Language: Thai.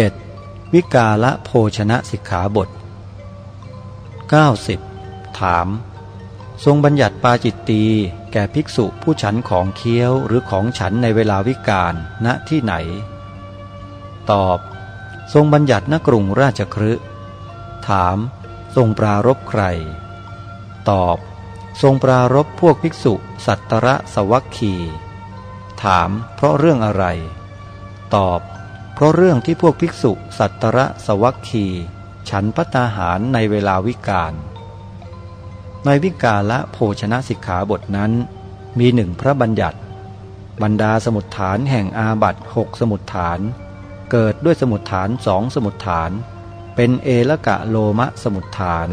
7. วิกาละโภชนะสิกขาบท 90. ถาม ทรงบัญญัติปาจิตตีแก่ภิกษุผู้ฉันของเคี้ยวหรือของฉันในเวลาวิกาลณที่ไหน ตอบ ทรงบัญญัติณกรุงราชครืถาม ทรงปรารบใคร ตอบ ทรงปรารบพวกภิกษุสัตตระสวัคคี ถาม เพราะเรื่องอะไร ตอบ ราะเรื่องที่พวกภิกษุสัตตระสวัคคี ฉันพัตาหารในเวลาวิกาล ในวิกาละโภชนะสิกขาบทนั้น มีหนึ่งพระบัญญัติ บรรดาสมุดฐานแห่งอาบัตหกสมุดฐาน เกิดด้วยสมุดฐานสองสมุดฐาน เป็นเอละกะโลมะสมุดฐาน